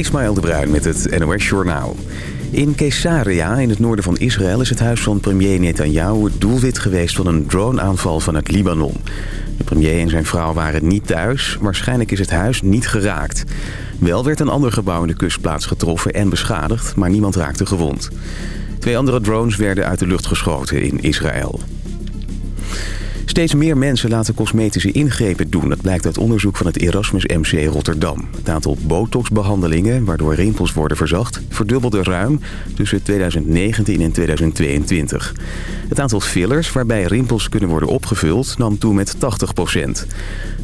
Ismaël de Bruin met het NOS Journaal. In Caesarea, in het noorden van Israël, is het huis van premier Netanyahu het doelwit geweest van een droneaanval vanuit Libanon. De premier en zijn vrouw waren niet thuis. Waarschijnlijk is het huis niet geraakt. Wel werd een ander gebouw in de kustplaats getroffen en beschadigd, maar niemand raakte gewond. Twee andere drones werden uit de lucht geschoten in Israël. Steeds meer mensen laten cosmetische ingrepen doen. Dat blijkt uit onderzoek van het Erasmus MC Rotterdam. Het aantal botoxbehandelingen, waardoor rimpels worden verzacht... verdubbelde ruim tussen 2019 en 2022. Het aantal fillers waarbij rimpels kunnen worden opgevuld... nam toe met 80% De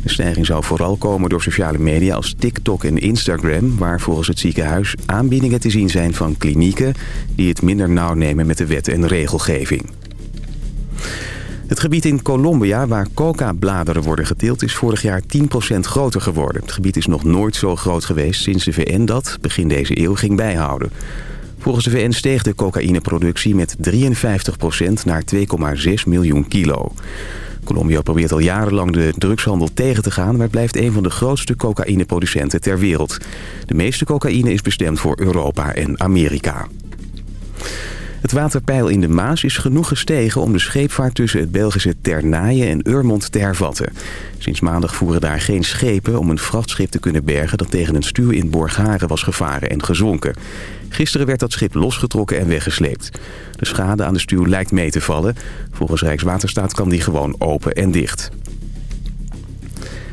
stijging zou vooral komen door sociale media als TikTok en Instagram... waar volgens het ziekenhuis aanbiedingen te zien zijn van klinieken... die het minder nauw nemen met de wet en regelgeving. Het gebied in Colombia waar coca-bladeren worden geteeld is vorig jaar 10% groter geworden. Het gebied is nog nooit zo groot geweest sinds de VN dat begin deze eeuw ging bijhouden. Volgens de VN steeg de cocaïneproductie met 53% naar 2,6 miljoen kilo. Colombia probeert al jarenlang de drugshandel tegen te gaan... maar blijft een van de grootste cocaïneproducenten ter wereld. De meeste cocaïne is bestemd voor Europa en Amerika. Het waterpeil in de Maas is genoeg gestegen om de scheepvaart tussen het Belgische Ternaaien en Urmond te hervatten. Sinds maandag voeren daar geen schepen om een vrachtschip te kunnen bergen dat tegen een stuw in Borgharen was gevaren en gezonken. Gisteren werd dat schip losgetrokken en weggesleept. De schade aan de stuw lijkt mee te vallen. Volgens Rijkswaterstaat kan die gewoon open en dicht.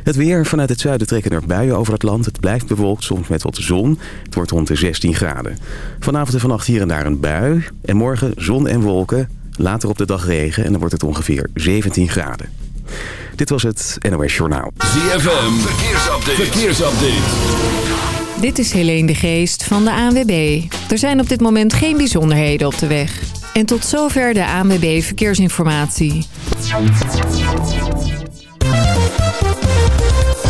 Het weer. Vanuit het zuiden trekken er buien over het land. Het blijft bewolkt, soms met wat zon. Het wordt rond de 16 graden. Vanavond en vannacht hier en daar een bui. En morgen zon en wolken. Later op de dag regen en dan wordt het ongeveer 17 graden. Dit was het NOS Journaal. ZFM. Verkeersupdate. Verkeersupdate. Dit is Helene de Geest van de ANWB. Er zijn op dit moment geen bijzonderheden op de weg. En tot zover de ANWB Verkeersinformatie.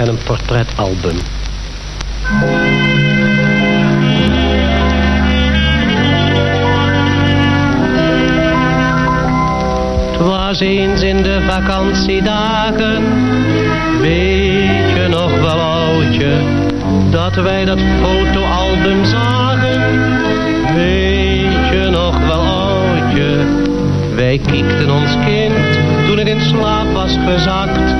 en een portretalbum. Het eens in de vakantiedagen, weet je nog wel oudje, dat wij dat fotoalbum zagen. Weet je nog wel oudje, wij kiekten ons kind toen ik in slaap was gezakt.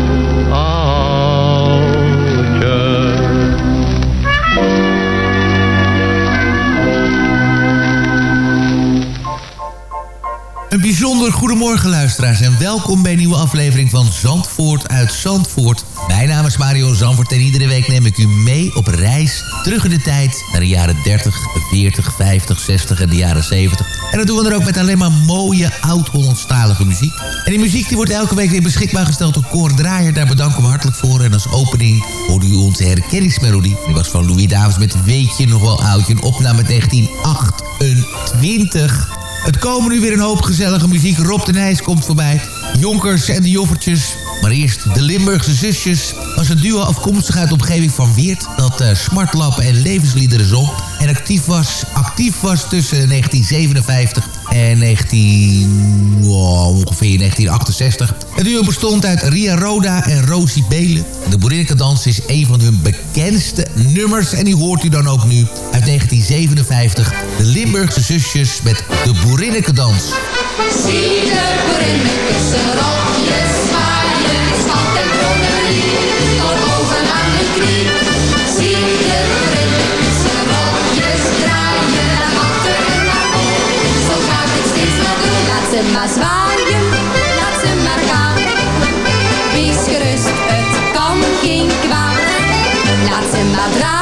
Een bijzonder goedemorgen luisteraars en welkom bij een nieuwe aflevering van Zandvoort uit Zandvoort. Mijn naam is Mario Zandvoort en iedere week neem ik u mee op reis terug in de tijd naar de jaren 30, 40, 50, 60 en de jaren 70. En dat doen we dan ook met alleen maar mooie oud-Hollandstalige muziek. En die muziek die wordt elke week weer beschikbaar gesteld door Cor Draaier. Daar bedanken we hartelijk voor. En als opening hoorde u onze herkenningsmelodie. Die was van Louis Davids met Weet je nog wel oudje. Een opname 1928. Het komen nu weer een hoop gezellige muziek. Rob de Nijs komt voorbij. Jonkers en de Joffertjes. Maar eerst de Limburgse zusjes. Was een duo afkomstig uit de omgeving van Weert. Dat uh, smartlappen en levensliederen zong. En actief was, actief was tussen 1957 en 19, wow, ongeveer 1968. Het duo bestond uit Ria Roda en Rosie Belen. De Boerinnekendans is een van hun bekendste nummers. En die hoort u dan ook nu uit 1957. De Limburgse zusjes met de Boerinnekendans. Zie de boerinnekes een Laat ze maar zwaaien,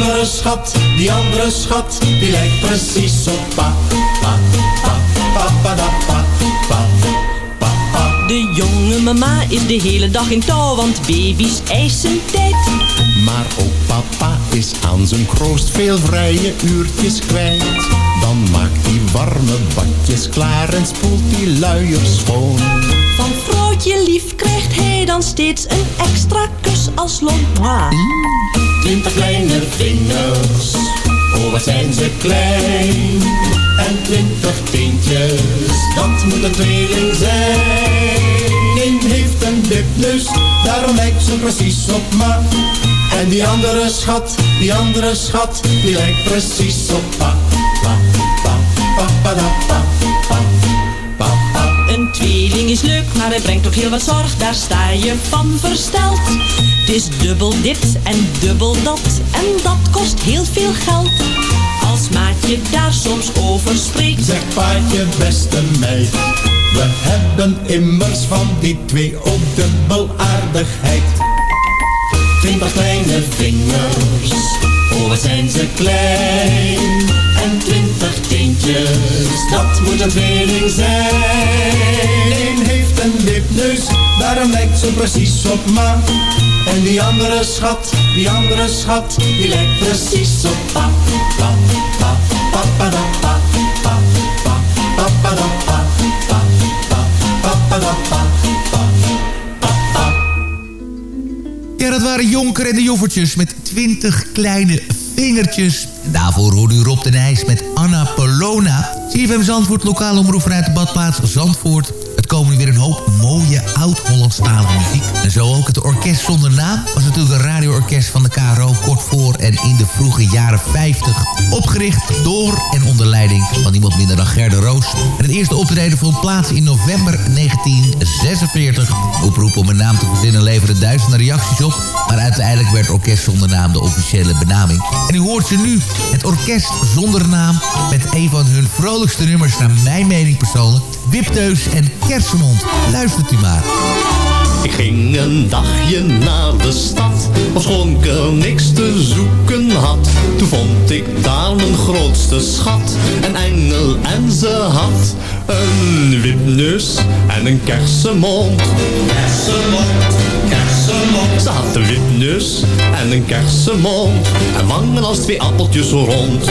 andere schat, die andere schat, die lijkt precies op pa. Pa, pa, pa, pa, da, pa, pa, De jonge mama is de hele dag in touw, want baby's eisen tijd. Maar ook papa is aan zijn kroost veel vrije uurtjes kwijt. Dan maakt hij warme badjes klaar en spoelt die luiers schoon. Vrouwtje lief krijgt hij dan steeds een extra kus als loon. Mwah. Twintig kleine vingers, oh wat zijn ze klein. En twintig teentjes, dat moet een tweeling zijn. Eén heeft een wipneus, daarom lijkt ze precies op ma. En die andere schat, die andere schat, die lijkt precies op pa. Pa, pa, pa, pa, da, pa, is leuk, maar hij brengt ook heel wat zorg. Daar sta je van versteld. Het is dubbel dit en dubbel dat. En dat kost heel veel geld. Als maatje daar soms over spreekt. Zeg paatje, beste meid, we hebben immers van die twee ook dubbel aardigheid. Twintig kleine vingers, oh wat zijn ze klein. En twintig teentjes, dat moet een tweeling zijn. Heeft een wipneus, daarom lijkt ze precies op ma. En die andere schat, die andere schat, die lijkt precies op pa. Pa, pa, pa, pa, pa, waren Jonker en de Joffertjes met 20 kleine vingertjes. En daarvoor hoorde u Rob de Nijs met Anna Polona. CFM Zandvoort, lokale omroep vanuit de badplaats Zandvoort. Komen weer een hoop mooie oud-Hollandstalige muziek. En zo ook het Orkest Zonder Naam. was natuurlijk een radioorkest van de KRO kort voor en in de vroege jaren 50. Opgericht door en onder leiding van niemand minder dan Gerda Roos. En het eerste optreden vond plaats in november 1946. Oproep om een naam te verzinnen leverde duizenden reacties op. Maar uiteindelijk werd Orkest Zonder Naam de officiële benaming. En u hoort ze nu, het Orkest Zonder Naam... met een van hun vrolijkste nummers naar mijn mening persoonlijk... Wipteus en Kersenmond. Luistert u maar. Ik ging een dagje naar de stad, ofschoon ik er niks te zoeken had. Toen vond ik daar mijn grootste schat, een engel en ze had een wipneus en een kersenmond. Kersenmond, kersenmond. Ze had een wipneus en een kersenmond en wangen als twee appeltjes rond.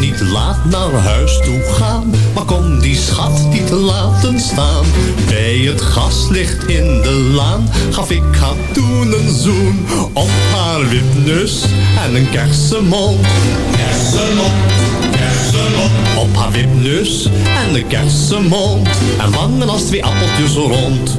Niet laat naar huis toe gaan, maar kon die schat niet laten staan. Bij het gaslicht in de laan gaf ik haar toen een zoen op haar wipneus en een kersenmond. Kersenmond. Op haar wipneus en een kersenmond en wangen als twee appeltjes rond.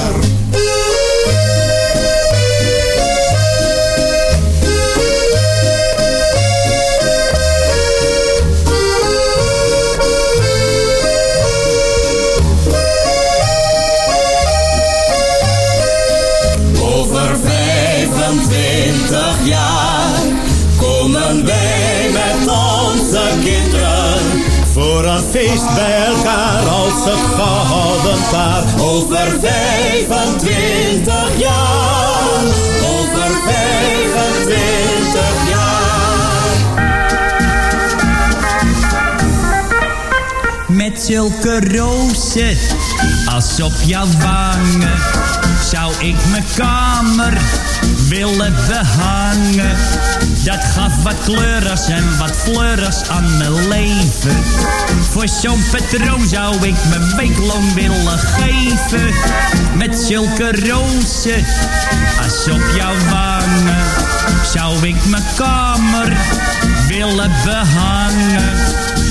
Jouw wangen zou ik mijn kamer willen behangen. Dat gaf wat kleurers en wat fleurs aan mijn leven. Voor zo'n patroon zou ik mijn week lang willen geven. Met zulke rozen als op jouw wangen zou ik mijn kamer willen behangen.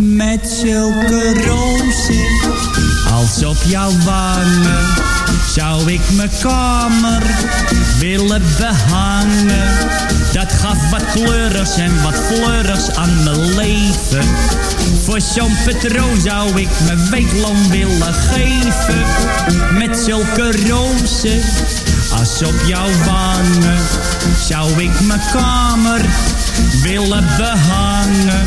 Met zulke rozen als op jouw wangen zou ik mijn kamer willen behangen. Dat gaf wat kleurers en wat fleurs aan mijn leven. Voor zo'n patroon zou ik mijn week lang willen geven. Met zulke rozen als op jouw wangen zou ik mijn kamer willen behangen.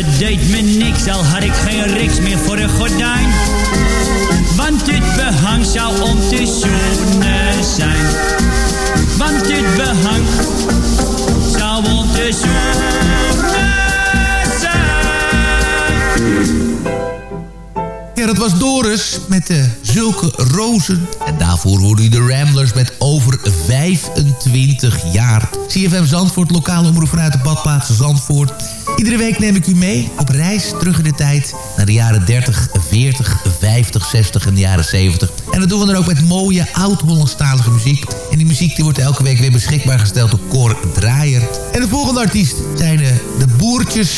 Het deed me niks, al had ik geen riks meer voor een gordijn. Want dit behang zou om te zoenen zijn. Want dit behang zou om te zoenen zijn. dat was Doris met uh, Zulke Rozen. En daarvoor hoorde u de Ramblers met Over 25 jaar. CFM Zandvoort, lokale omroep vanuit de badplaats Zandvoort. Iedere week neem ik u mee op reis terug in de tijd... naar de jaren 30, 40, 50, 60 en de jaren 70. En dat doen we dan ook met mooie oud-Hollandstalige muziek. En die muziek die wordt elke week weer beschikbaar gesteld door Cor Draaier. En de volgende artiest zijn de, de Boertjes...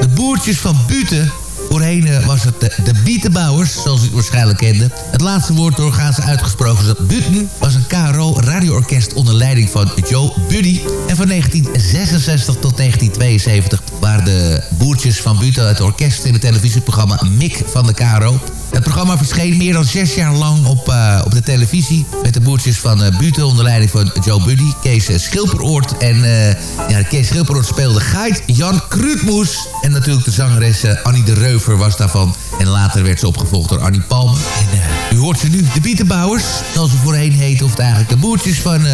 De Boertjes van Buten... Voorheen eh, was het de, de Bietenbouwers, zoals u het waarschijnlijk kende. Het laatste woord doorgaans uitgesproken dat Buten was een KRO radioorkest onder leiding van Joe Buddy. En van 1966 tot 1972 waren de boertjes van Buten het orkest in het televisieprogramma Mik van de KRO. Het programma verscheen meer dan zes jaar lang op, uh, op de televisie... met de boertjes van uh, onder leiding van Joe Buddy, Kees Schilperoort. En uh, ja, Kees Schilperoort speelde Geit, Jan Kruutmoes... en natuurlijk de zangeres Annie de Reuver was daarvan. En later werd ze opgevolgd door Annie Palme. En u hoort ze nu, de Bietenbouwers, zoals ze voorheen heet... of eigenlijk de boertjes van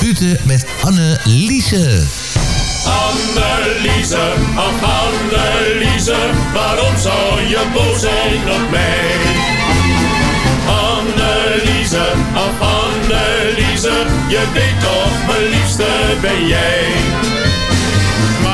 Buten met Anne Liese. Anneliese, ach Anneliese, waarom zou je boos zijn op mij? Anneliese, ach Anneliese, je weet toch, mijn liefste ben jij.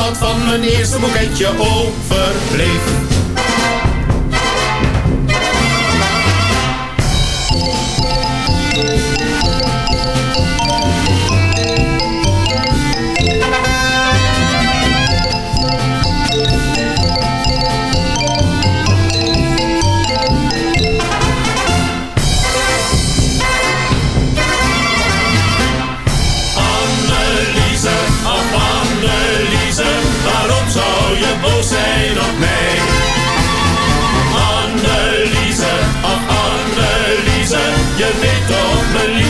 omdat van mijn eerste boeketje overbleef.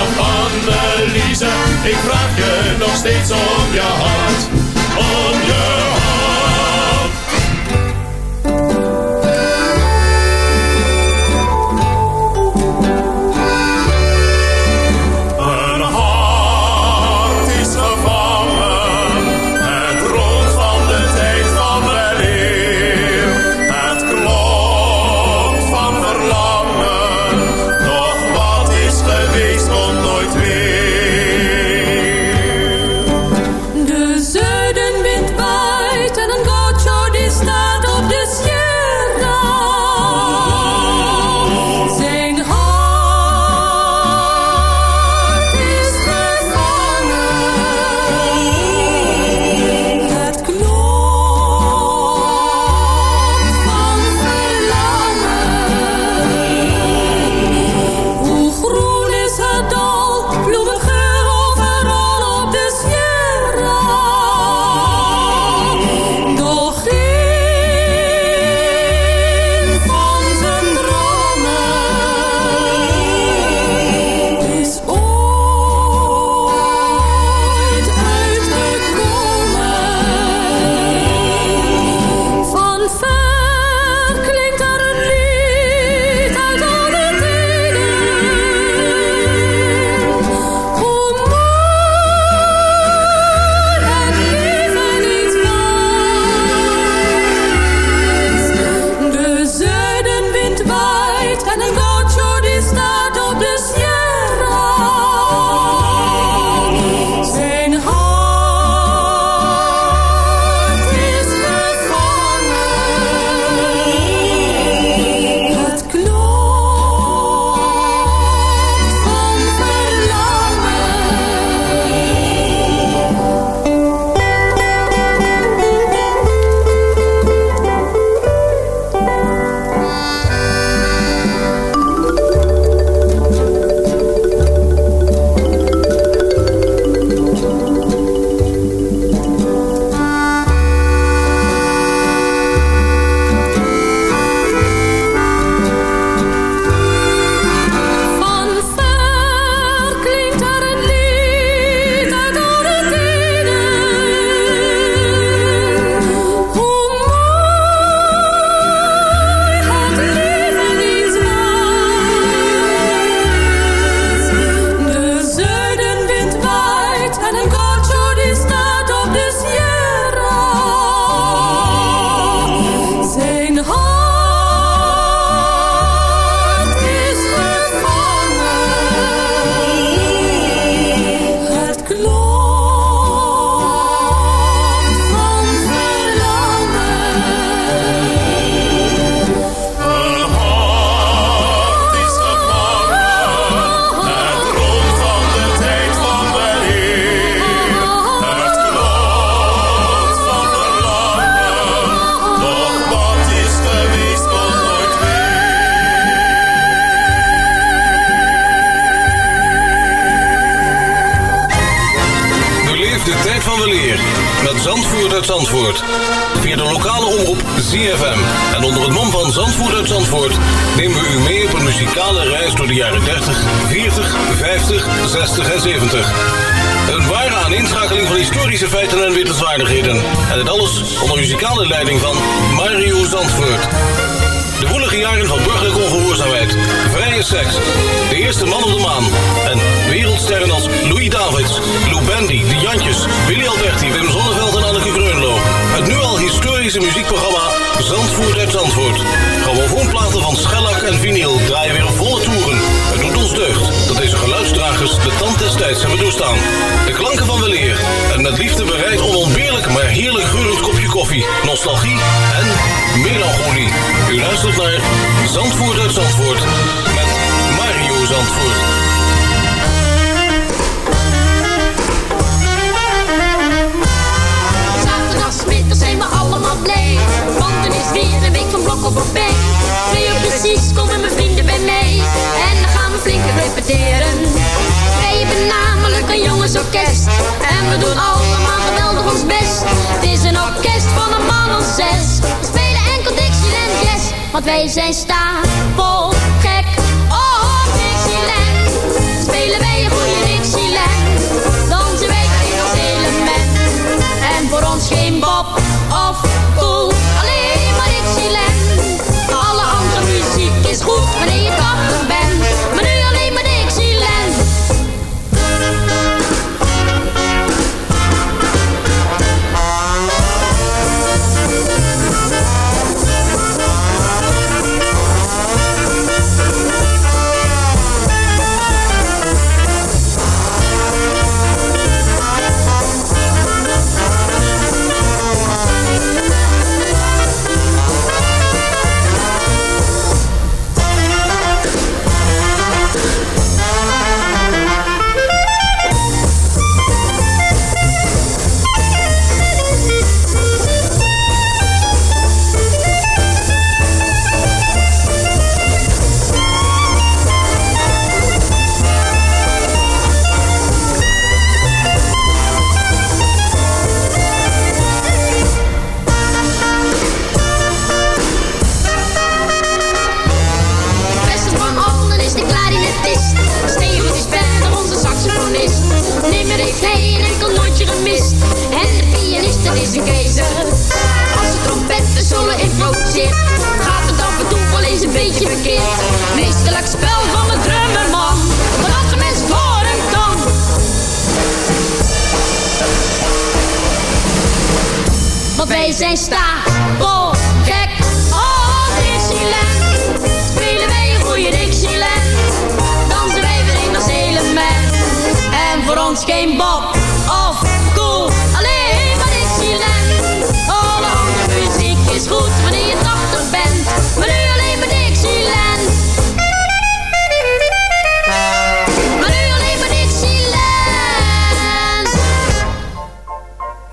Ach Anneliese, ik vraag je nog steeds om je hart. Om je hart. Luistert naar Zandvoort uit Zandvoort met Mario Zandvoort. Zaterdagmiddag zijn we allemaal blij. Want er is weer een week van blokken voorbij. Twee uur precies komen mijn vrienden bij mij. En dan gaan we flink repeteren. Wij hebben namelijk een jongensorkest. En we doen allemaal geweldig ons best. Het is een orkest van een man of zes. Want wij zijn stapel gek. Dixieland. Spelen wij een goede Hij een enkel nootje gemist. En de pianist, is een keizer. Als de trompetten solo improviseert, gaat het af en toe wel eens een beetje verkeerd. Meesterlijk spel van de drummerman, wat als de mens hem kan. Want wij zijn stapel Ons geen bob of cool. Alleen maar Dixieland. Alle andere muziek is goed wanneer je 80 bent. Maar nu alleen maar Dixieland. Maar nu alleen maar Dixieland.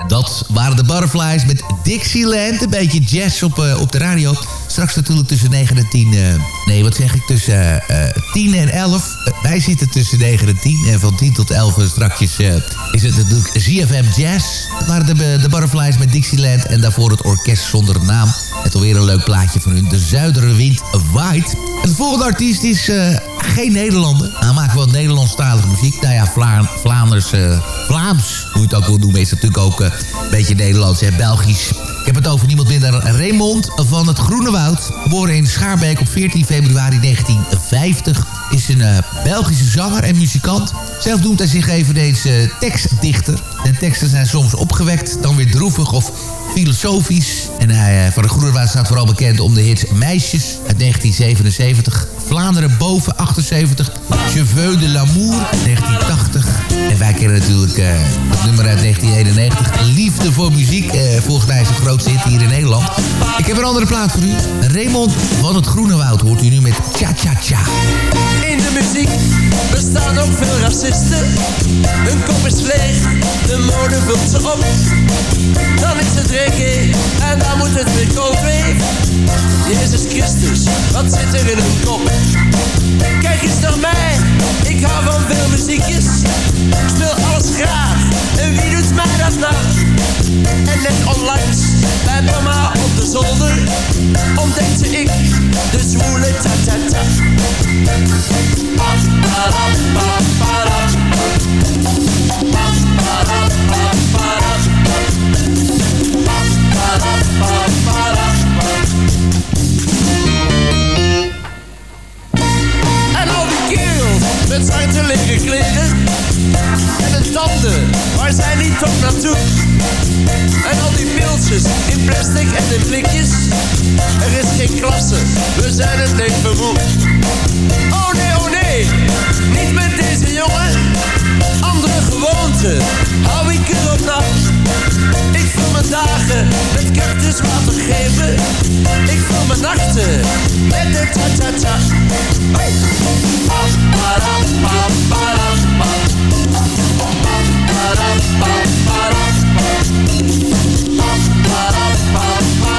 Dat waren de Butterflies met Dixieland. Een beetje jazz op, eh, op de radio. Straks natuurlijk tussen 9 en 10. eh, nee, wat zeg ik? Tussen eh, eh, 10 en 11. Eh, wij zitten tussen 9 en 10. En van 10 tot 11 eh, strakjes eh, is het natuurlijk ZFM Jazz. Waren de, de Butterflies met Dixieland. En daarvoor het orkest zonder naam. Het alweer een leuk plaatje van hun. De Zuiderwind White. En de volgende artiest is eh, geen Nederlander. Hij maakt wel Nederlandstalige muziek. Nou ja, Vla Vlaanders, eh, Vlaams, hoe je het ook wil noemen, is natuurlijk ook eh, een beetje Nederlands en Belgisch. Ik heb het over niemand minder dan Raymond van het Groene Woud. Geboren in Schaarbeek op 14 februari 1950. Is een eh, Belgische zanger en muzikant. Zelf noemt hij zich eveneens eh, tekstdichter. Zijn teksten zijn soms opgewekt, dan weer droevig of filosofisch. En hij eh, van de Groene Woud staat vooral bekend om de hits Meisjes uit 1977... Vlaanderen boven 78, Cheveux de l'amour 1980. En wij kennen natuurlijk eh, het nummer uit 1991, Liefde voor muziek. eh, volgens mij is het grootste hit hier in Nederland. Ik heb een andere plaat voor u. Raymond van het Groene Woud hoort u nu met Cha Cha Cha. In de muziek bestaan ook veel racisten. Hun kop is leeg, de mode vult ze op. Dan is het reggae en dan moet het weer kopen. Jezus Christus, wat zit er in hun kop? Kijk eens naar mij, ik hou van veel muziekjes. Ik speel alles graag, En wie doet mij dat nou? En net onlangs bij mama op de zolder ontdekte ik de zwoele ta-ta-ta. En met zwarte leren kleren. En de tanden, waar zijn die toch naartoe? En al die pilsjes in plastic en in blikjes Er is geen klasse, we zijn het leven moe niet met deze jongen. Andere gewoonten, hou ik erop na Ik vul mijn dagen met cactuswater geven. Ik vul mijn nachten met de ta-ta-ta Hey. Jawel,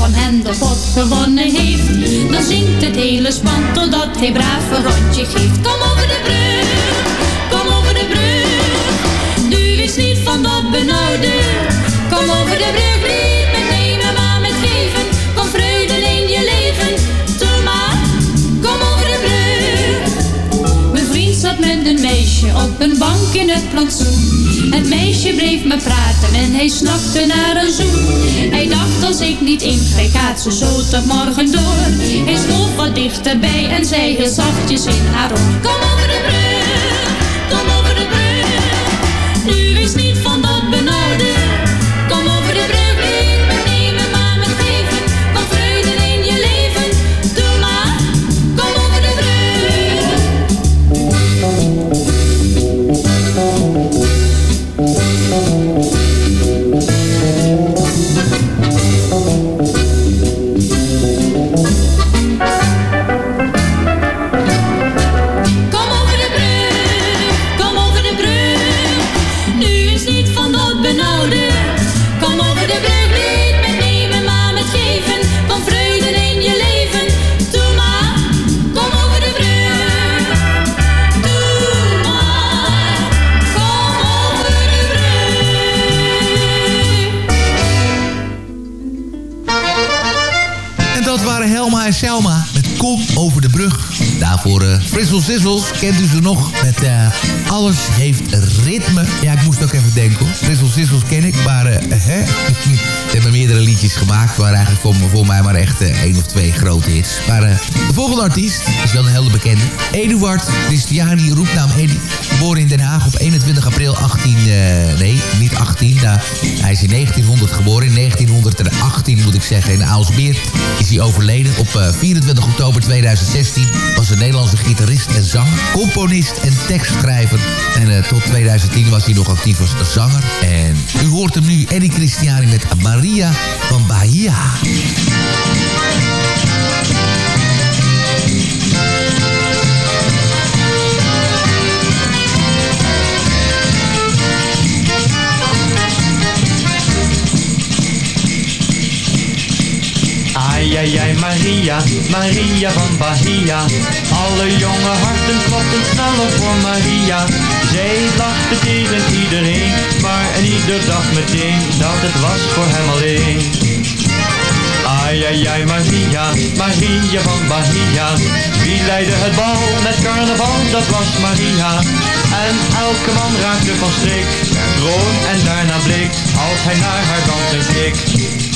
van hen de pot gewonnen heeft, dan zingt het hele span totdat hij braaf een rondje geeft. Kom over de brug, kom over de brug. Nu is niet van dat benauwde. Kom over de brug, niet met nemen, maar met geven. Kom vreugde in je leven. Maar, kom over de brug. Mijn vriend zat met een meisje op een bank in het plantsoen. Het meisje bleef me praten en hij snakte naar een zoen. Hij dacht als ik niet ingreep, gaat ze zo tot morgen door. Hij stond wat dichterbij en zei heel zachtjes in haar oor. Kom over volgende artiest is wel een hele bekende. Eduard Christiani, roepnaam Eddy. Geboren in Den Haag op 21 april 18... eh, nee, niet 18. nou, hij is in 1900 geboren. In 1918 moet ik zeggen. In Aalsmeer is hij overleden. Op eh, 24 oktober 2016 was een Nederlandse gitarist en zanger. Componist en tekstschrijver. En eh, tot 2010 was hij nog actief als zanger. En u hoort hem nu, Eddie Christiani met Maria van Bahia. Ai, ai, Maria, Maria van Bahia. Alle jonge harten klopten sneller voor Maria. Zij lachte tegen iedereen, maar en ieder dacht meteen dat het was voor hem alleen. Ai, ai, ai, Maria, Maria van Bahia. Wie leidde het bal met carnaval, dat was Maria. En elke man raakte van streek, werd rood en daarna bleek, als hij naar haar dansen keek.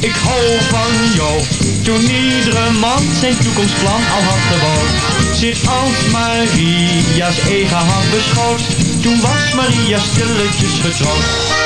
ik hou van jou. Toen iedere man zijn toekomstplan al had gebouwd, zich als Maria's eigen had beschouwd. Toen was Maria stilletjes getrouwd.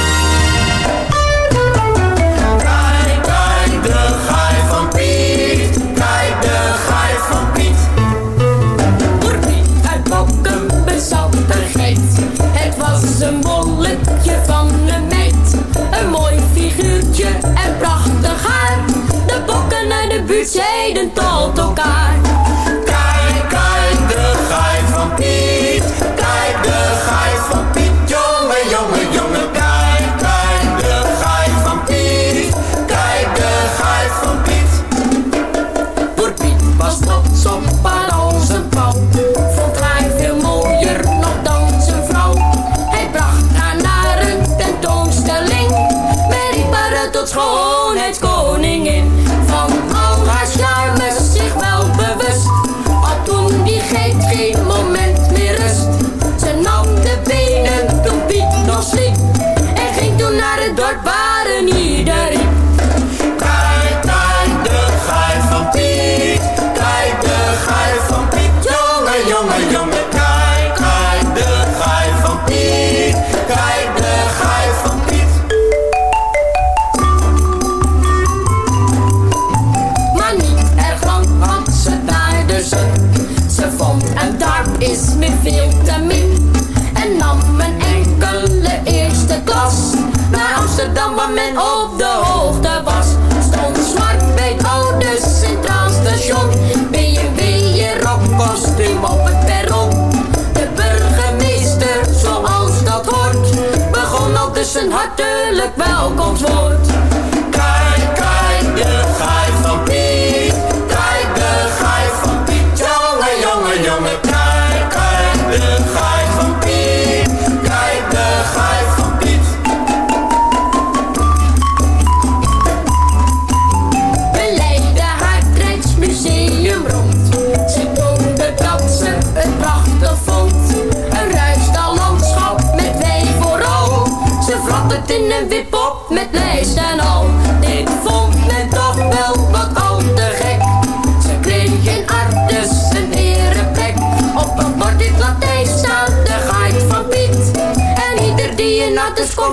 Buurt zeiden tot elkaar. Welkomstwoord. Kijk,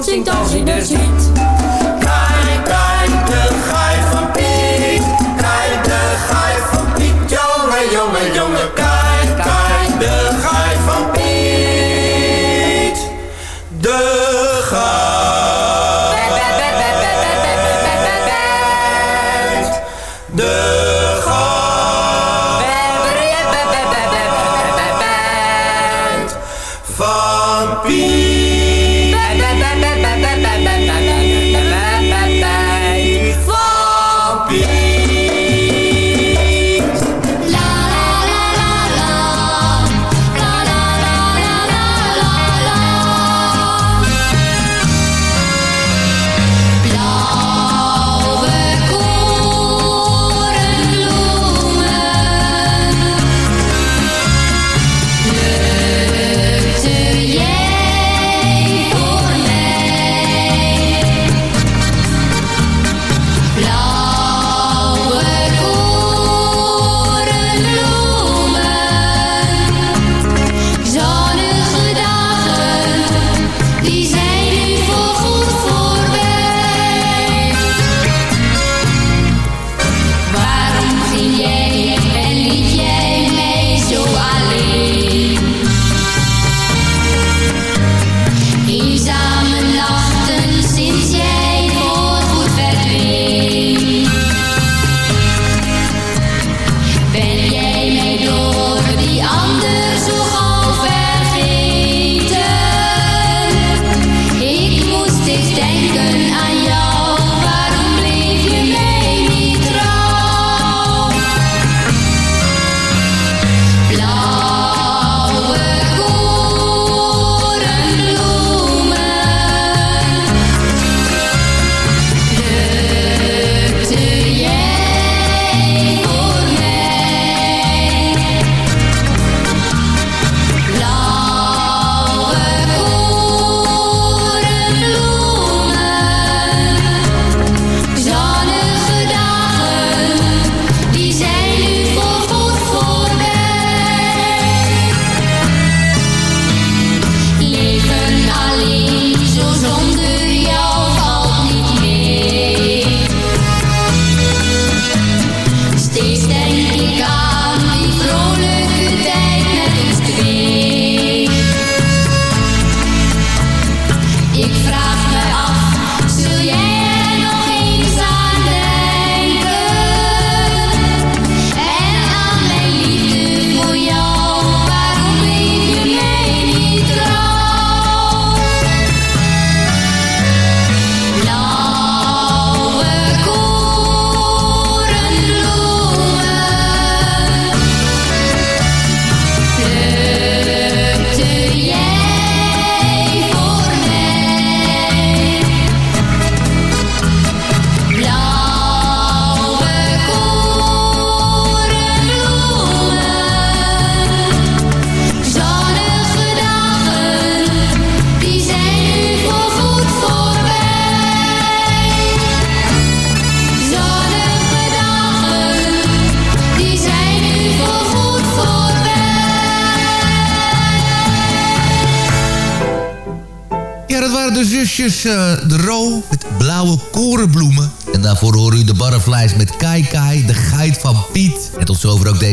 als ziet. Kijk, kijk, de gaai van Piet. Kijk, de gaai van Piet. Jongen, jongen, jongen. Kijk,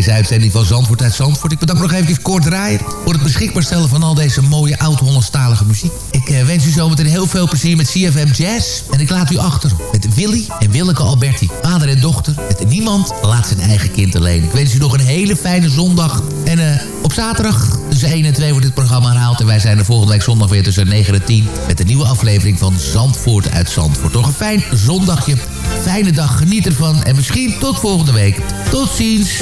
deze uitzending van Zandvoort uit Zandvoort. Ik bedank nog even kort draaien voor het beschikbaar stellen van al deze mooie oud-Hollandstalige muziek. Ik eh, wens u zometeen heel veel plezier met CFM Jazz. En ik laat u achter met Willy en Willeke Alberti. Vader en dochter, met niemand laat zijn eigen kind alleen. Ik wens u nog een hele fijne zondag. En eh, op zaterdag tussen 1 en 2 wordt dit programma herhaald. En wij zijn er volgende week zondag weer tussen 9 en 10... met de nieuwe aflevering van Zandvoort uit Zandvoort. Nog een fijn zondagje Fijne dag, geniet ervan en misschien tot volgende week. Tot ziens!